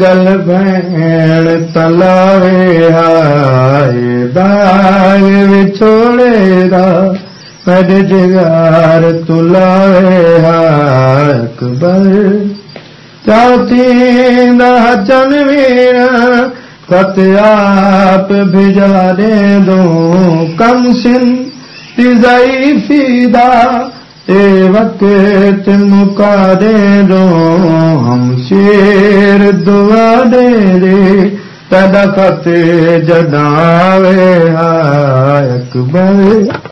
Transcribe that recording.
गल भेण तलावे हाय दाग विछोड़े दा मड जगार तुलावे अकबर चौथी हचन वीर कत आप भिजा दे दो कम सिन ज़ईफ़ीदा ए هم شير دعا دي ري تڏ کت جڏاوي اڪبر